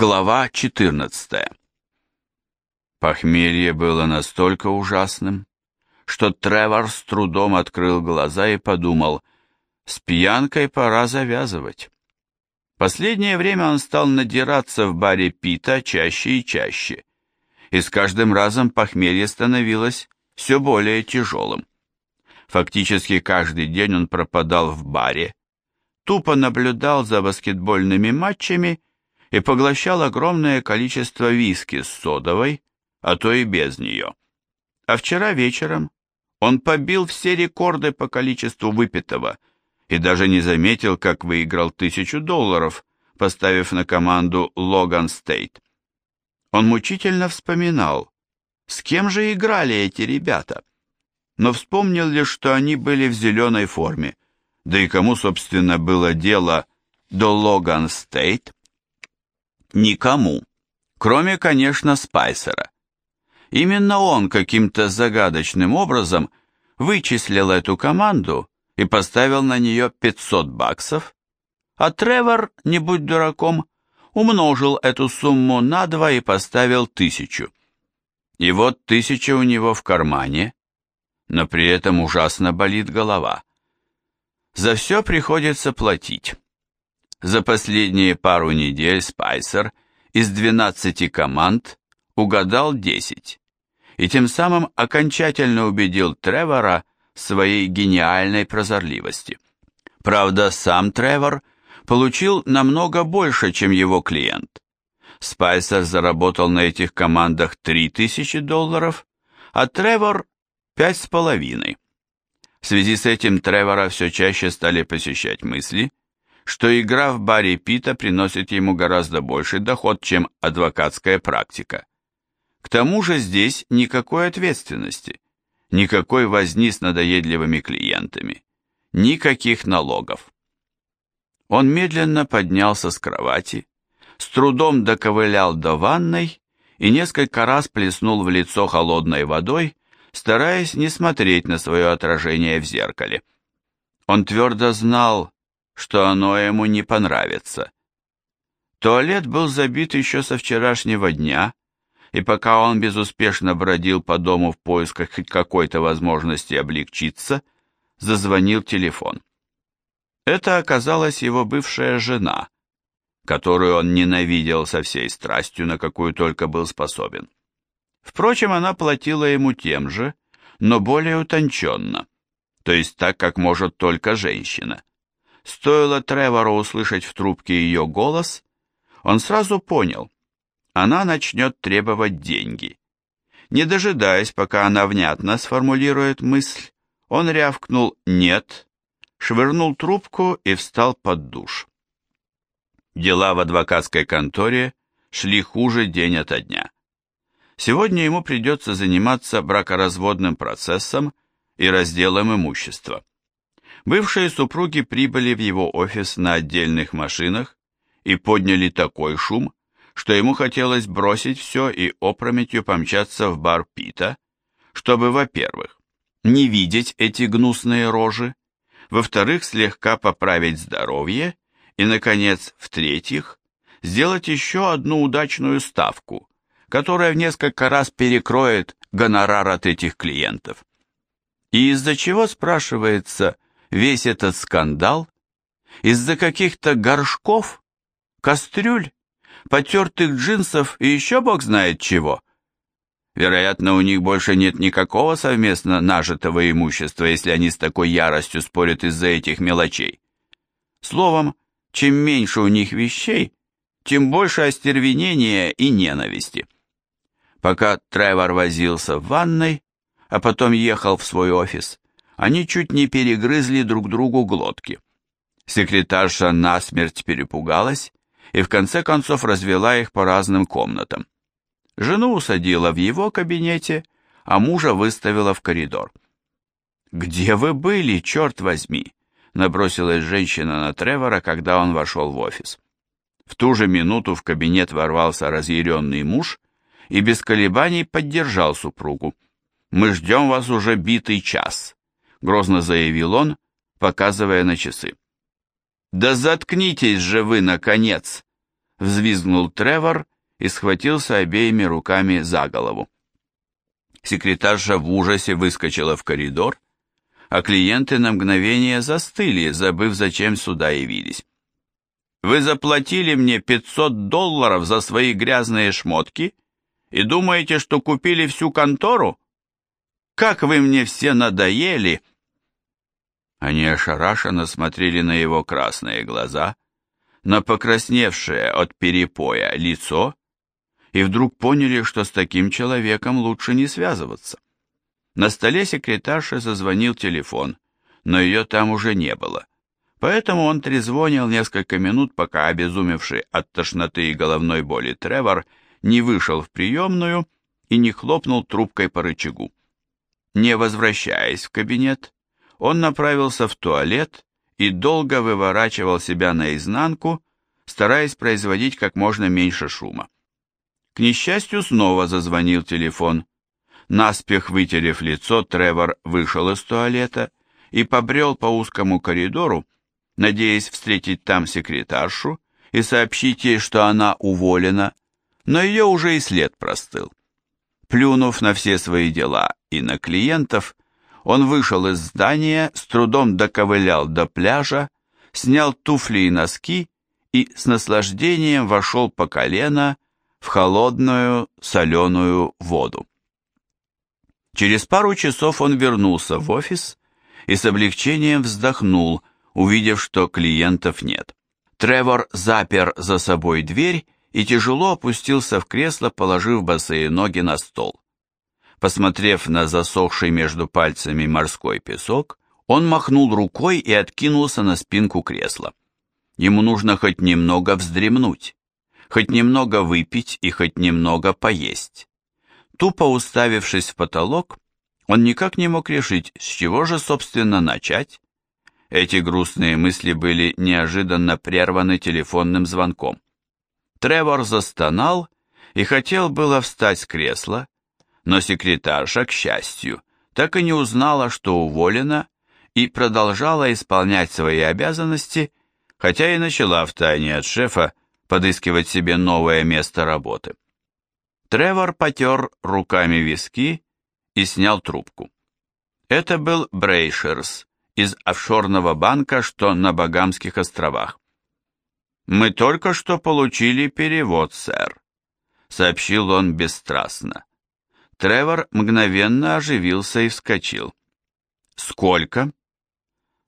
Глава 14 Похмелье было настолько ужасным, что Тревор с трудом открыл глаза и подумал, с пьянкой пора завязывать. Последнее время он стал надираться в баре Пита чаще и чаще, и с каждым разом похмелье становилось все более тяжелым. Фактически каждый день он пропадал в баре, тупо наблюдал за баскетбольными матчами и поглощал огромное количество виски с содовой, а то и без нее. А вчера вечером он побил все рекорды по количеству выпитого и даже не заметил, как выиграл тысячу долларов, поставив на команду Логан Стейт. Он мучительно вспоминал, с кем же играли эти ребята, но вспомнил лишь, что они были в зеленой форме, да и кому, собственно, было дело до Логан Стейт? Никому, кроме, конечно, Спайсера. Именно он каким-то загадочным образом вычислил эту команду и поставил на нее 500 баксов, а Тревор, не будь дураком, умножил эту сумму на два и поставил тысячу. И вот тысяча у него в кармане, но при этом ужасно болит голова. За все приходится платить. За последние пару недель Спайсер из 12 команд угадал 10 и тем самым окончательно убедил Тревора в своей гениальной прозорливости. Правда, сам Тревор получил намного больше, чем его клиент. Спайсер заработал на этих командах 3000 долларов, а Тревор – пять с половиной. В связи с этим Тревора все чаще стали посещать мысли, что игра в баре Пита приносит ему гораздо больший доход, чем адвокатская практика. К тому же здесь никакой ответственности, никакой возни с надоедливыми клиентами, никаких налогов. Он медленно поднялся с кровати, с трудом доковылял до ванной и несколько раз плеснул в лицо холодной водой, стараясь не смотреть на свое отражение в зеркале. Он твердо знал, что оно ему не понравится. Туалет был забит еще со вчерашнего дня, и пока он безуспешно бродил по дому в поисках хоть какой-то возможности облегчиться, зазвонил телефон. Это оказалась его бывшая жена, которую он ненавидел со всей страстью, на какую только был способен. Впрочем, она платила ему тем же, но более утонченно, то есть так, как может только женщина. Стоило Тревору услышать в трубке ее голос, он сразу понял, она начнет требовать деньги. Не дожидаясь, пока она внятно сформулирует мысль, он рявкнул «нет», швырнул трубку и встал под душ. Дела в адвокатской конторе шли хуже день ото дня. Сегодня ему придется заниматься бракоразводным процессом и разделом имущества. Бывшие супруги прибыли в его офис на отдельных машинах и подняли такой шум, что ему хотелось бросить все и опрометью помчаться в бар Пита, чтобы, во-первых, не видеть эти гнусные рожи, во-вторых, слегка поправить здоровье и, наконец, в-третьих, сделать еще одну удачную ставку, которая в несколько раз перекроет гонорар от этих клиентов. И из-за чего, спрашивается, весь этот скандал? Из-за каких-то горшков, кастрюль, потертых джинсов и еще бог знает чего? Вероятно, у них больше нет никакого совместно нажитого имущества, если они с такой яростью спорят из-за этих мелочей. Словом, чем меньше у них вещей, тем больше остервенения и ненависти. Пока Тревор возился в ванной, а потом ехал в свой офис, они чуть не перегрызли друг другу глотки. Секретарша насмерть перепугалась и в конце концов развела их по разным комнатам. Жену усадила в его кабинете, а мужа выставила в коридор. «Где вы были, черт возьми?» набросилась женщина на Тревора, когда он вошел в офис. В ту же минуту в кабинет ворвался разъяренный муж и без колебаний поддержал супругу. «Мы ждем вас уже битый час грозно заявил он, показывая на часы. «Да заткнитесь же вы, наконец!» взвизгнул Тревор и схватился обеими руками за голову. Секретарша в ужасе выскочила в коридор, а клиенты на мгновение застыли, забыв, зачем сюда явились. «Вы заплатили мне 500 долларов за свои грязные шмотки и думаете, что купили всю контору? Как вы мне все надоели!» Они ошарашенно смотрели на его красные глаза, на покрасневшее от перепоя лицо, и вдруг поняли, что с таким человеком лучше не связываться. На столе секретарши зазвонил телефон, но ее там уже не было. Поэтому он трезвонил несколько минут, пока обезумевший от тошноты и головной боли Тревор не вышел в приемную и не хлопнул трубкой по рычагу. Не возвращаясь в кабинет, он направился в туалет и долго выворачивал себя наизнанку, стараясь производить как можно меньше шума. К несчастью, снова зазвонил телефон. Наспех вытерев лицо, Тревор вышел из туалета и побрел по узкому коридору, надеясь встретить там секретаршу и сообщить ей, что она уволена, но ее уже и след простыл. Плюнув на все свои дела и на клиентов, он вышел из здания, с трудом доковылял до пляжа, снял туфли и носки и с наслаждением вошел по колено в холодную соленую воду. Через пару часов он вернулся в офис и с облегчением вздохнул, увидев, что клиентов нет. Тревор запер за собой дверь и тяжело опустился в кресло, положив босые ноги на стол. Посмотрев на засохший между пальцами морской песок, он махнул рукой и откинулся на спинку кресла. Ему нужно хоть немного вздремнуть, хоть немного выпить и хоть немного поесть. Тупо уставившись в потолок, он никак не мог решить, с чего же, собственно, начать. Эти грустные мысли были неожиданно прерваны телефонным звонком. Тревор застонал и хотел было встать с кресла, но секретарша, к счастью, так и не узнала, что уволена, и продолжала исполнять свои обязанности, хотя и начала втайне от шефа подыскивать себе новое место работы. Тревор потер руками виски и снял трубку. Это был Брейшерс из офшорного банка, что на Багамских островах. «Мы только что получили перевод, сэр», — сообщил он бесстрастно. Тревор мгновенно оживился и вскочил. «Сколько?»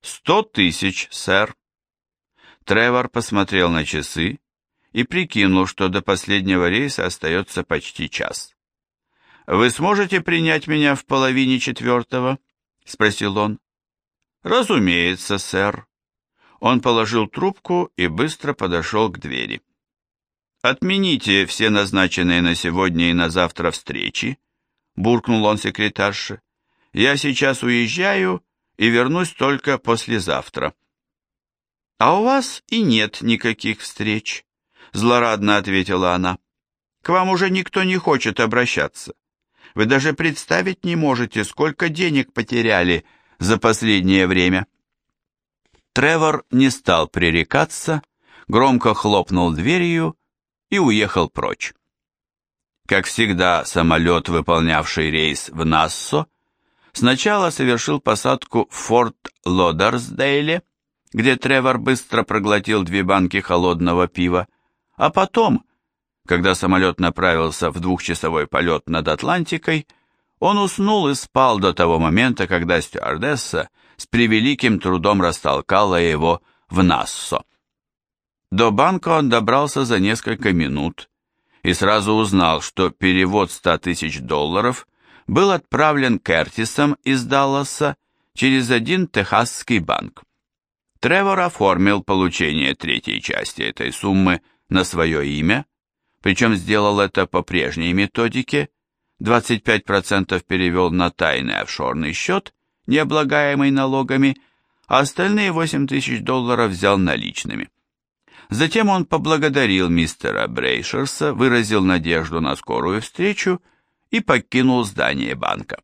«Сто тысяч, сэр». Тревор посмотрел на часы и прикинул, что до последнего рейса остается почти час. «Вы сможете принять меня в половине четвертого?» — спросил он. «Разумеется, сэр». Он положил трубку и быстро подошел к двери. «Отмените все назначенные на сегодня и на завтра встречи», — буркнул он секретарше. «Я сейчас уезжаю и вернусь только послезавтра». «А у вас и нет никаких встреч», злорадно ответила она. К вам уже никто не хочет обращаться. Вы даже представить не можете, сколько денег потеряли за последнее время. Тревор не стал пререкаться, громко хлопнул дверью и уехал прочь. Как всегда, самолет, выполнявший рейс в Нассо, сначала совершил посадку в Форт Лодерсдейле, где Тревор быстро проглотил две банки холодного пива, а потом, когда самолет направился в двухчасовой полет над Атлантикой, он уснул и спал до того момента, когда стюардесса с превеликим трудом растолкала его в Нассо. До банка он добрался за несколько минут и сразу узнал, что перевод 100 тысяч долларов был отправлен Кертисом из Далласа через один техасский банк. Тревор оформил получение третьей части этой суммы на свое имя, причем сделал это по прежней методике, 25% перевел на тайный офшорный счет, не облагаемый налогами, а остальные 8 тысяч долларов взял наличными. Затем он поблагодарил мистера Брейшерса, выразил надежду на скорую встречу и покинул здание банка.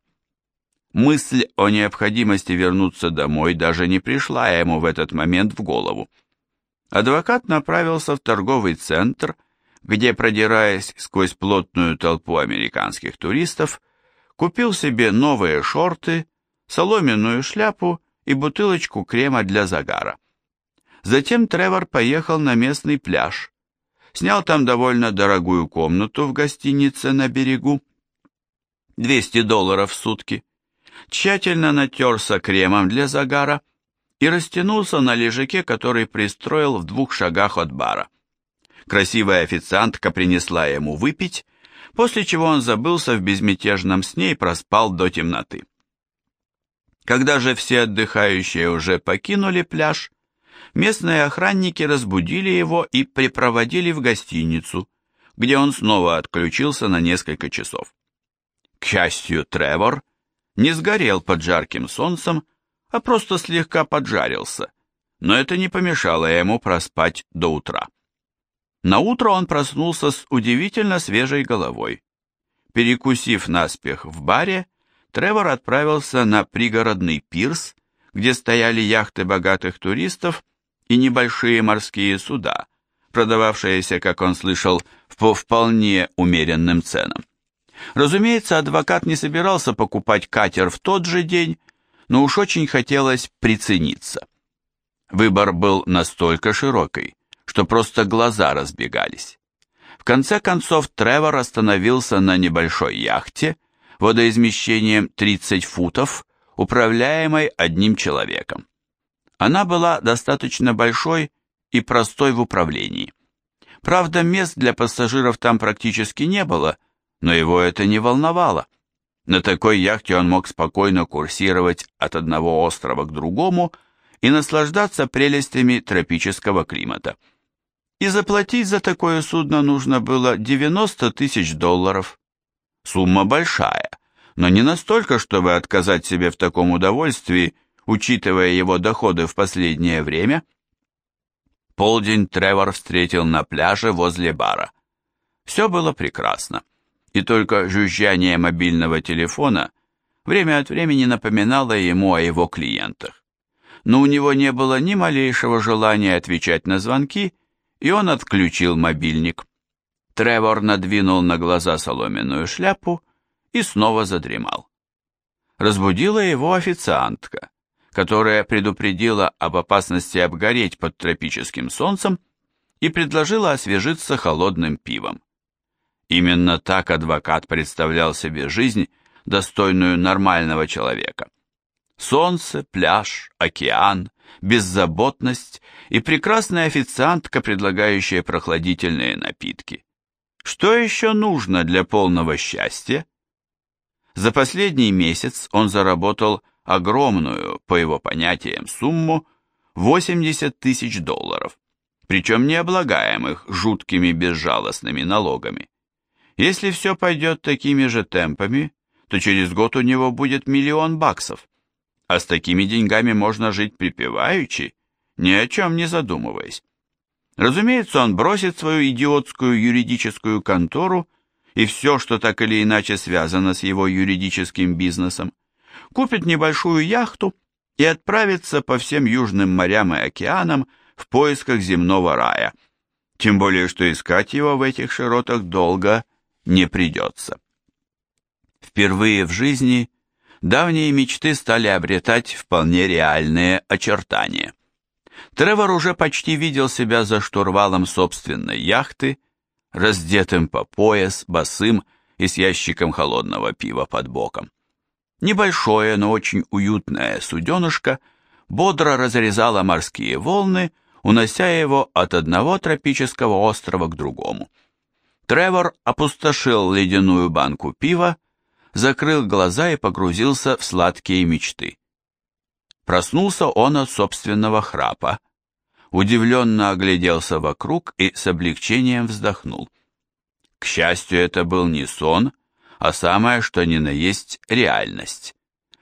Мысль о необходимости вернуться домой даже не пришла ему в этот момент в голову. адвокат направился в торговый центр, где, продираясь сквозь плотную толпу американских туристов, купил себе новые шорты, соломенную шляпу и бутылочку крема для загара. Затем Тревор поехал на местный пляж, снял там довольно дорогую комнату в гостинице на берегу, 200 долларов в сутки, тщательно натерся кремом для загара и растянулся на лежаке, который пристроил в двух шагах от бара. Красивая официантка принесла ему выпить, после чего он забылся в безмятежном сне и проспал до темноты. Когда же все отдыхающие уже покинули пляж, местные охранники разбудили его и припроводили в гостиницу, где он снова отключился на несколько часов. К счастью, Тревор не сгорел под жарким солнцем, а просто слегка поджарился, но это не помешало ему проспать до утра. На утро он проснулся с удивительно свежей головой. Перекусив наспех в баре, Тревор отправился на пригородный пирс, где стояли яхты богатых туристов и небольшие морские суда, продававшиеся, как он слышал, по вполне умеренным ценам. Разумеется, адвокат не собирался покупать катер в тот же день, но уж очень хотелось прицениться. Выбор был настолько широкий, что просто глаза разбегались. В конце концов Тревор остановился на небольшой яхте, водоизмещением 30 футов, управляемой одним человеком. Она была достаточно большой и простой в управлении. Правда, мест для пассажиров там практически не было, но его это не волновало. На такой яхте он мог спокойно курсировать от одного острова к другому и наслаждаться прелестями тропического климата. И заплатить за такое судно нужно было 90 тысяч долларов. Сумма большая, но не настолько, чтобы отказать себе в таком удовольствии, учитывая его доходы в последнее время. Полдень Тревор встретил на пляже возле бара. Все было прекрасно, и только жужжание мобильного телефона время от времени напоминало ему о его клиентах. Но у него не было ни малейшего желания отвечать на звонки, и он отключил мобильник. Тревор надвинул на глаза соломенную шляпу и снова задремал. Разбудила его официантка, которая предупредила об опасности обгореть под тропическим солнцем и предложила освежиться холодным пивом. Именно так адвокат представлял себе жизнь, достойную нормального человека. Солнце, пляж, океан, беззаботность и прекрасная официантка, предлагающая прохладительные напитки. Что еще нужно для полного счастья? За последний месяц он заработал огромную, по его понятиям, сумму 80 тысяч долларов, причем не облагаемых жуткими безжалостными налогами. Если все пойдет такими же темпами, то через год у него будет миллион баксов, а с такими деньгами можно жить припеваючи, ни о чем не задумываясь. Разумеется, он бросит свою идиотскую юридическую контору и все, что так или иначе связано с его юридическим бизнесом, купит небольшую яхту и отправится по всем южным морям и океанам в поисках земного рая. Тем более, что искать его в этих широтах долго не придется. Впервые в жизни давние мечты стали обретать вполне реальные очертания. Тревор уже почти видел себя за штурвалом собственной яхты, раздетым по пояс, босым и с ящиком холодного пива под боком. Небольшое, но очень уютное суденышко бодро разрезало морские волны, унося его от одного тропического острова к другому. Тревор опустошил ледяную банку пива, закрыл глаза и погрузился в сладкие мечты. Проснулся он от собственного храпа, удивленно огляделся вокруг и с облегчением вздохнул. К счастью, это был не сон, а самое, что ни на есть, реальность.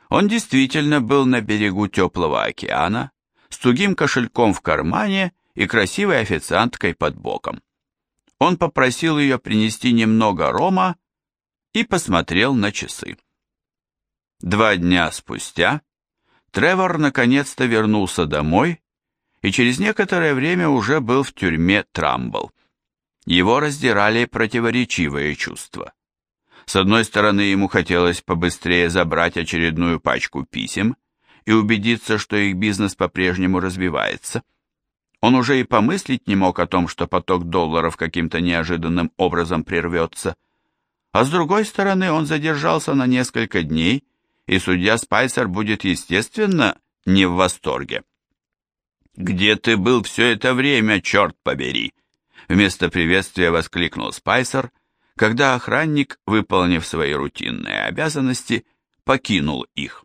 Он действительно был на берегу теплого океана, с тугим кошельком в кармане и красивой официанткой под боком. Он попросил ее принести немного рома и посмотрел на часы. Два дня спустя Тревор наконец-то вернулся домой и через некоторое время уже был в тюрьме Трамбл. Его раздирали противоречивые чувства. С одной стороны, ему хотелось побыстрее забрать очередную пачку писем и убедиться, что их бизнес по-прежнему развивается. Он уже и помыслить не мог о том, что поток долларов каким-то неожиданным образом прервется. А с другой стороны, он задержался на несколько дней, и судья Спайсер будет, естественно, не в восторге. «Где ты был все это время, черт побери?» Вместо приветствия воскликнул Спайсер, когда охранник, выполнив свои рутинные обязанности, покинул их.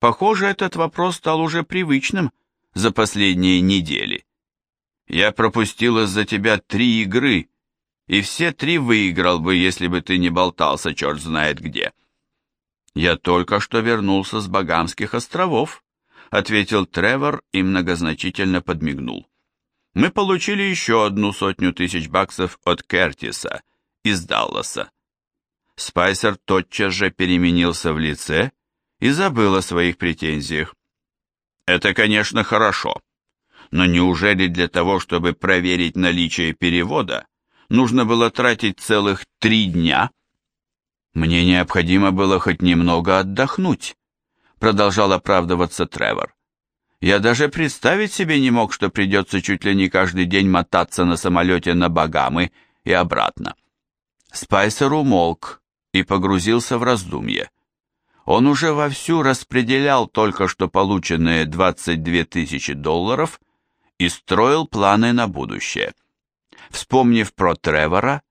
Похоже, этот вопрос стал уже привычным за последние недели. Я пропустил из-за тебя три игры, и все три выиграл бы, если бы ты не болтался черт знает где. Я только что вернулся с Багамских островов, ответил Тревор и многозначительно подмигнул. Мы получили еще одну сотню тысяч баксов от Кертиса из Далласа. Спайсер тотчас же переменился в лице и забыл о своих претензиях. Это, конечно, хорошо, но неужели для того, чтобы проверить наличие перевода, нужно было тратить целых три дня? Мне необходимо было хоть немного отдохнуть, продолжал оправдываться Тревор. Я даже представить себе не мог, что придется чуть ли не каждый день мотаться на самолете на Багамы и обратно. Спайсер умолк и погрузился в раздумье. Он уже вовсю распределял только что полученные 22 тысячи долларов и строил планы на будущее. Вспомнив про Тревора,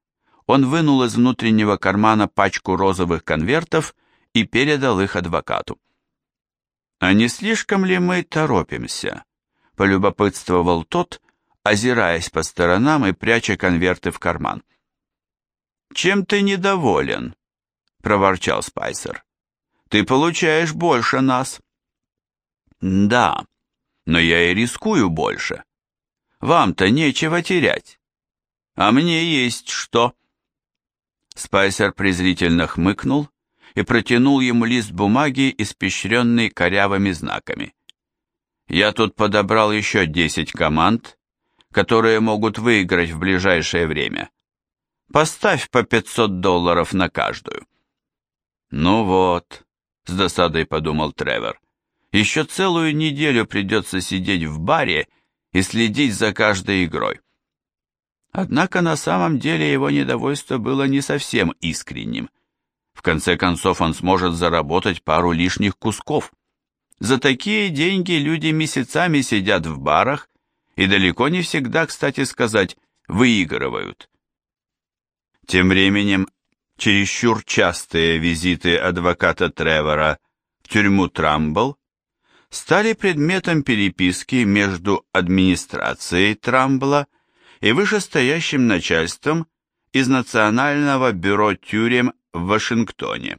он вынул из внутреннего кармана пачку розовых конвертов и передал их адвокату. «А не слишком ли мы торопимся?» — полюбопытствовал тот, озираясь по сторонам и пряча конверты в карман. «Чем ты недоволен?» — проворчал Спайсер. «Ты получаешь больше нас». «Да, но я и рискую больше. Вам-то нечего терять. А мне есть что». Спайсер презрительно хмыкнул и протянул ему лист бумаги, испещренный корявыми знаками. «Я тут подобрал еще десять команд, которые могут выиграть в ближайшее время. Поставь по пятьсот долларов на каждую». «Ну вот», — с досадой подумал Тревор, «еще целую неделю придется сидеть в баре и следить за каждой игрой». Однако на самом деле его недовольство было не совсем искренним. В конце концов он сможет заработать пару лишних кусков. За такие деньги люди месяцами сидят в барах и далеко не всегда, кстати сказать, выигрывают. Тем временем чересчур частые визиты адвоката Тревора в тюрьму Трамбл стали предметом переписки между администрацией Трамбла и вышестоящим начальством из Национального бюро тюрем в Вашингтоне.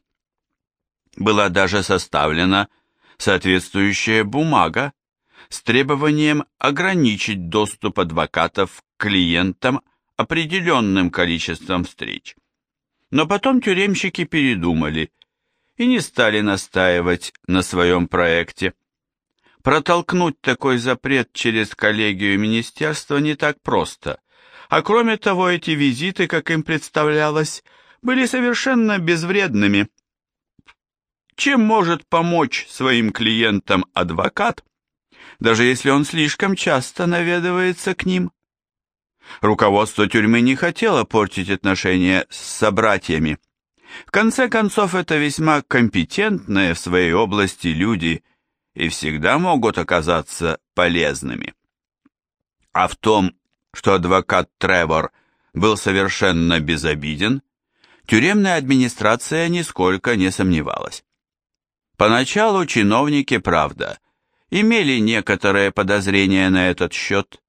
Была даже составлена соответствующая бумага с требованием ограничить доступ адвокатов к клиентам определенным количеством встреч. Но потом тюремщики передумали и не стали настаивать на своем проекте. Протолкнуть такой запрет через коллегию министерства не так просто, а кроме того эти визиты, как им представлялось, были совершенно безвредными. Чем может помочь своим клиентам адвокат, даже если он слишком часто наведывается к ним? Руководство тюрьмы не хотело портить отношения с собратьями. В конце концов, это весьма компетентные в своей области люди и всегда могут оказаться полезными. А в том, что адвокат Тревор был совершенно безобиден, Тюремная администрация нисколько не сомневалась. Поначалу чиновники, правда, имели некоторое подозрение на этот счет,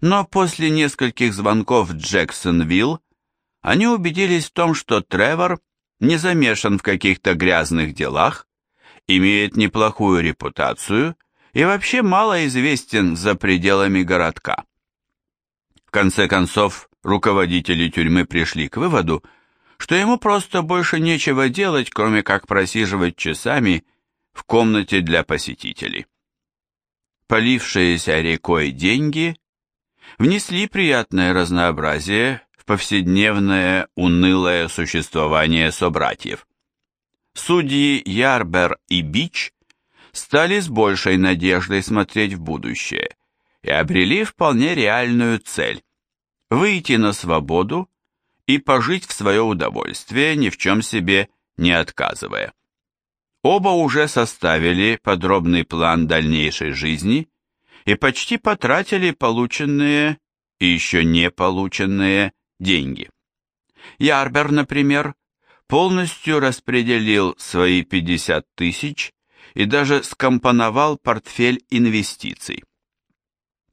но после нескольких звонков Джексонвилл они убедились в том, что Тревор не замешан в каких-то грязных делах, имеет неплохую репутацию и вообще мало известен за пределами городка. В конце концов, руководители тюрьмы пришли к выводу, что ему просто больше нечего делать, кроме как просиживать часами в комнате для посетителей. полившиеся рекой деньги внесли приятное разнообразие в повседневное унылое существование собратьев. Судьи Ярбер и Бич стали с большей надеждой смотреть в будущее и обрели вполне реальную цель – выйти на свободу и пожить в свое удовольствие, ни в чем себе не отказывая. Оба уже составили подробный план дальнейшей жизни и почти потратили полученные и еще не полученные деньги. Ярбер, например, полностью распределил свои 50 тысяч и даже скомпоновал портфель инвестиций.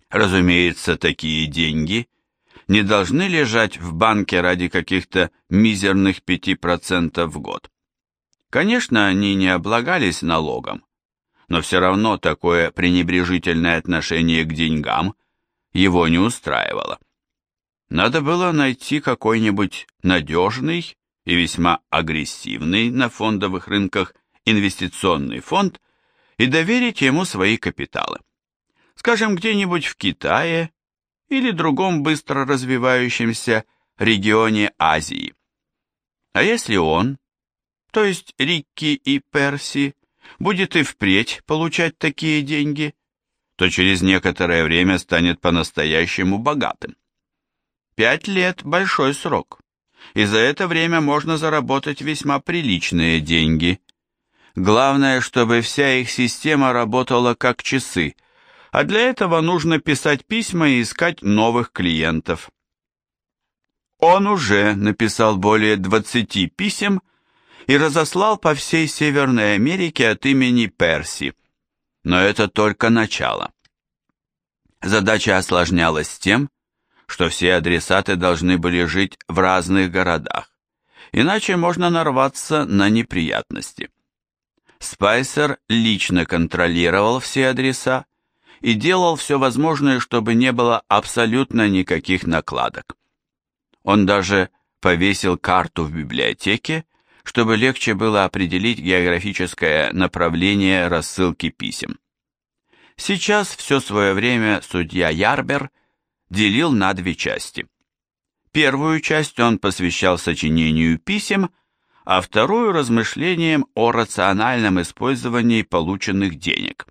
Разумеется, такие деньги не должны лежать в банке ради каких-то мизерных 5% в год. Конечно, они не облагались налогом, но все равно такое пренебрежительное отношение к деньгам его не устраивало. Надо было найти какой-нибудь надежный и весьма агрессивный на фондовых рынках инвестиционный фонд и доверить ему свои капиталы. Скажем, где-нибудь в Китае или другом быстро развивающемся регионе Азии. А если он, то есть Рикки и Перси, будет и впредь получать такие деньги, то через некоторое время станет по-настоящему богатым. Пять лет – большой срок, и за это время можно заработать весьма приличные деньги. Главное, чтобы вся их система работала как часы, а для этого нужно писать письма и искать новых клиентов. Он уже написал более 20 писем и разослал по всей Северной Америке от имени Перси. Но это только начало. Задача осложнялась тем, что все адресаты должны были жить в разных городах, иначе можно нарваться на неприятности. Спайсер лично контролировал все адреса и делал все возможное, чтобы не было абсолютно никаких накладок. Он даже повесил карту в библиотеке, чтобы легче было определить географическое направление рассылки писем. Сейчас все свое время судья Ярбер делил на две части. Первую часть он посвящал сочинению писем, а вторую – размышлениям о рациональном использовании полученных денег.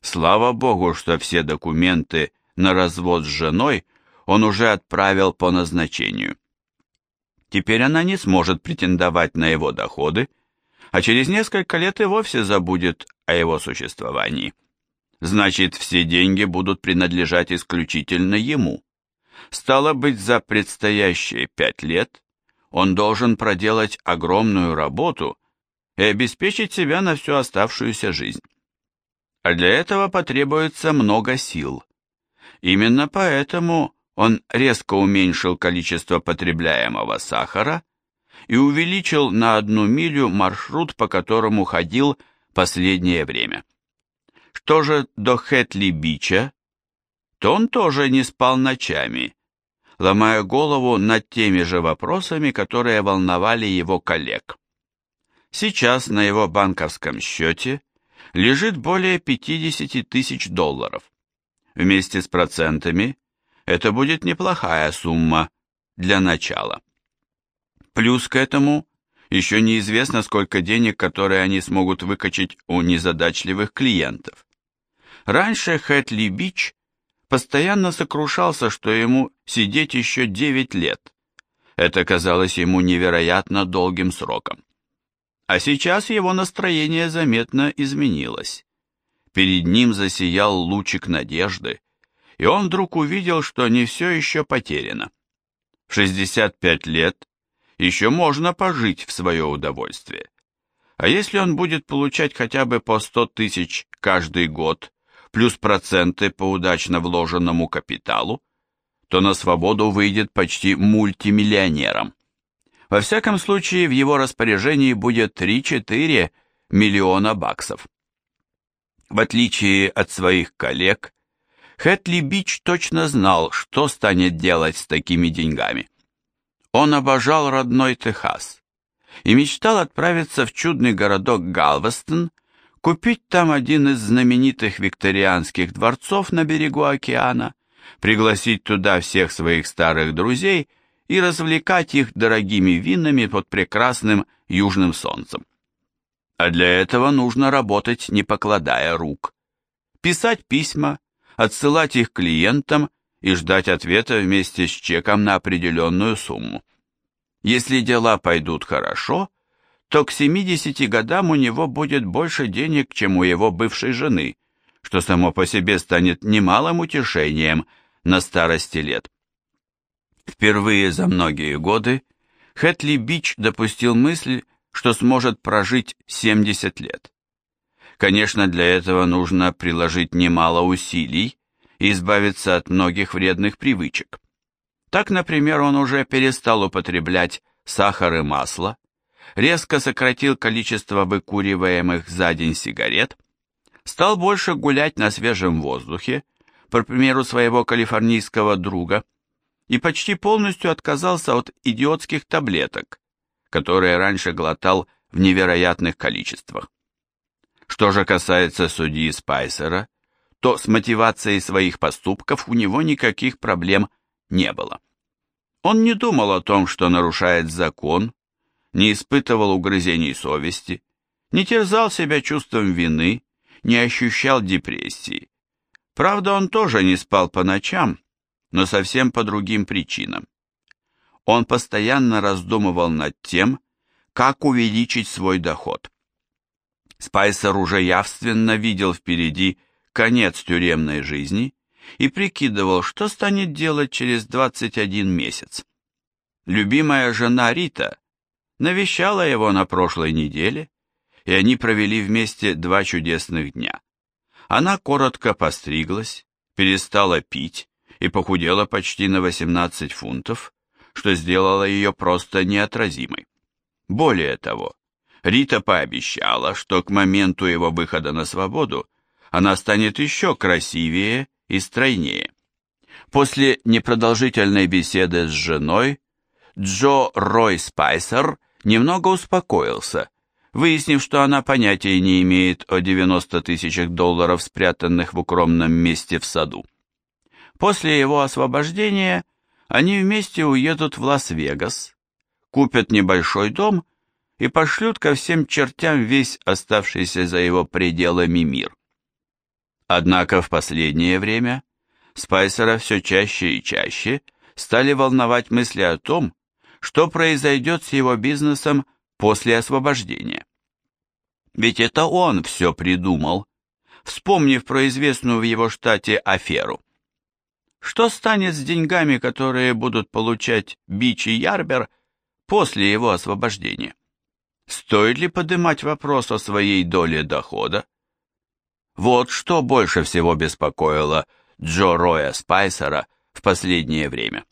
Слава Богу, что все документы на развод с женой он уже отправил по назначению. Теперь она не сможет претендовать на его доходы, а через несколько лет и вовсе забудет о его существовании. Значит, все деньги будут принадлежать исключительно ему. Стало быть, за предстоящие пять лет он должен проделать огромную работу и обеспечить себя на всю оставшуюся жизнь. А для этого потребуется много сил. Именно поэтому он резко уменьшил количество потребляемого сахара и увеличил на одну милю маршрут, по которому ходил последнее время. Что же до Хэтли-Бича, то он тоже не спал ночами, ломая голову над теми же вопросами, которые волновали его коллег. Сейчас на его банковском счете лежит более 50 тысяч долларов. Вместе с процентами это будет неплохая сумма для начала. Плюс к этому еще неизвестно, сколько денег, которые они смогут выкачать у незадачливых клиентов. Раньше Хэтли Бич постоянно сокрушался, что ему сидеть еще 9 лет. Это казалось ему невероятно долгим сроком. А сейчас его настроение заметно изменилось. Перед ним засиял лучик надежды, и он вдруг увидел, что не все еще потеряно. В 65 лет еще можно пожить в свое удовольствие. А если он будет получать хотя бы по 100 тысяч каждый год, плюс проценты по удачно вложенному капиталу, то на свободу выйдет почти мультимиллионером. Во всяком случае, в его распоряжении будет 3-4 миллиона баксов. В отличие от своих коллег, Хэтли Бич точно знал, что станет делать с такими деньгами. Он обожал родной Техас и мечтал отправиться в чудный городок Галвестон, купить там один из знаменитых викторианских дворцов на берегу океана, пригласить туда всех своих старых друзей и развлекать их дорогими винами под прекрасным южным солнцем. А для этого нужно работать, не покладая рук. Писать письма, отсылать их клиентам и ждать ответа вместе с чеком на определенную сумму. Если дела пойдут хорошо, то к 70 годам у него будет больше денег, чем у его бывшей жены, что само по себе станет немалым утешением на старости лет. Впервые за многие годы Хэтли Бич допустил мысль, что сможет прожить 70 лет. Конечно, для этого нужно приложить немало усилий и избавиться от многих вредных привычек. Так, например, он уже перестал употреблять сахар и масло, резко сократил количество выкуриваемых за день сигарет, стал больше гулять на свежем воздухе, по примеру своего калифорнийского друга, и почти полностью отказался от идиотских таблеток, которые раньше глотал в невероятных количествах. Что же касается судьи Спайсера, то с мотивацией своих поступков у него никаких проблем не было. Он не думал о том, что нарушает закон, не испытывал угрызений совести, не терзал себя чувством вины, не ощущал депрессии. Правда, он тоже не спал по ночам, но совсем по другим причинам. Он постоянно раздумывал над тем, как увеличить свой доход. Спайсер уже явственно видел впереди конец тюремной жизни и прикидывал, что станет делать через 21 месяц. Любимая жена Рита навещала его на прошлой неделе, и они провели вместе два чудесных дня. Она коротко постриглась, перестала пить и похудела почти на 18 фунтов, что сделало ее просто неотразимой. Более того, Рита пообещала, что к моменту его выхода на свободу она станет еще красивее и стройнее. После непродолжительной беседы с женой Джо Рой Спайсер немного успокоился, выяснив, что она понятия не имеет о 90 тысячах долларов, спрятанных в укромном месте в саду. После его освобождения они вместе уедут в Лас-Вегас, купят небольшой дом и пошлют ко всем чертям весь оставшийся за его пределами мир. Однако в последнее время Спайсера все чаще и чаще стали волновать мысли о том, что произойдет с его бизнесом после освобождения. Ведь это он все придумал, вспомнив про известную в его штате аферу. Что станет с деньгами, которые будут получать Бич и Ярбер после его освобождения? Стоит ли поднимать вопрос о своей доле дохода? Вот что больше всего беспокоило Джо Роя Спайсера в последнее время.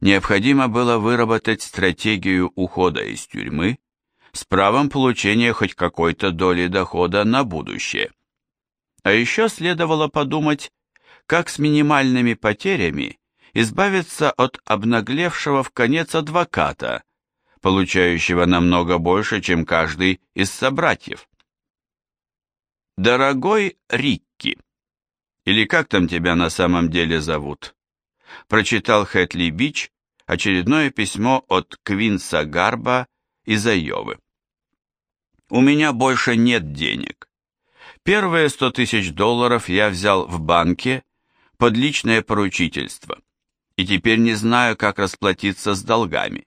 Необходимо было выработать стратегию ухода из тюрьмы с правом получения хоть какой-то доли дохода на будущее. А еще следовало подумать, как с минимальными потерями избавиться от обнаглевшего в конец адвоката, получающего намного больше, чем каждый из собратьев. «Дорогой Рикки», или как там тебя на самом деле зовут?» Прочитал Хэтли Бич очередное письмо от Квинса Гарба из Айовы. «У меня больше нет денег. Первые сто тысяч долларов я взял в банке под личное поручительство, и теперь не знаю, как расплатиться с долгами.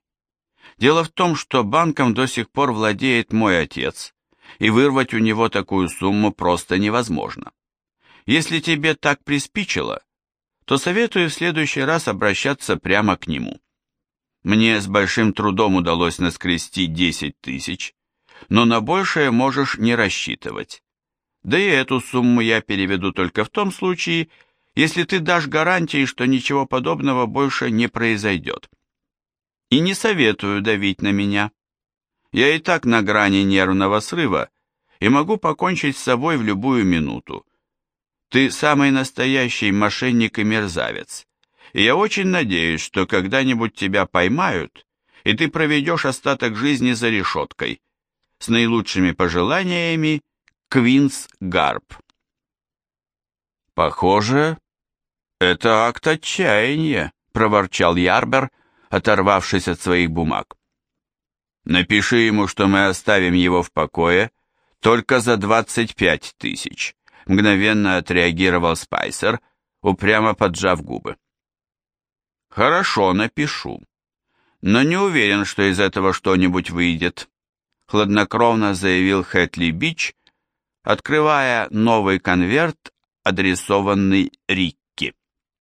Дело в том, что банком до сих пор владеет мой отец, и вырвать у него такую сумму просто невозможно. Если тебе так приспичило, то советую в следующий раз обращаться прямо к нему. Мне с большим трудом удалось наскрести 10 тысяч, но на большее можешь не рассчитывать. Да и эту сумму я переведу только в том случае, если ты дашь гарантии, что ничего подобного больше не произойдет. И не советую давить на меня. Я и так на грани нервного срыва и могу покончить с собой в любую минуту. Ты самый настоящий мошенник и мерзавец, и я очень надеюсь, что когда-нибудь тебя поймают, и ты проведешь остаток жизни за решеткой. С наилучшими пожеланиями, Квинс Гарп. «Похоже, это акт отчаяния», — проворчал Ярбер, оторвавшись от своих бумаг. «Напиши ему, что мы оставим его в покое только за двадцать пять тысяч», — мгновенно отреагировал Спайсер, упрямо поджав губы. «Хорошо, напишу. Но не уверен, что из этого что-нибудь выйдет», — хладнокровно заявил Хэтли Бич, открывая новый конверт, адресованный Рик.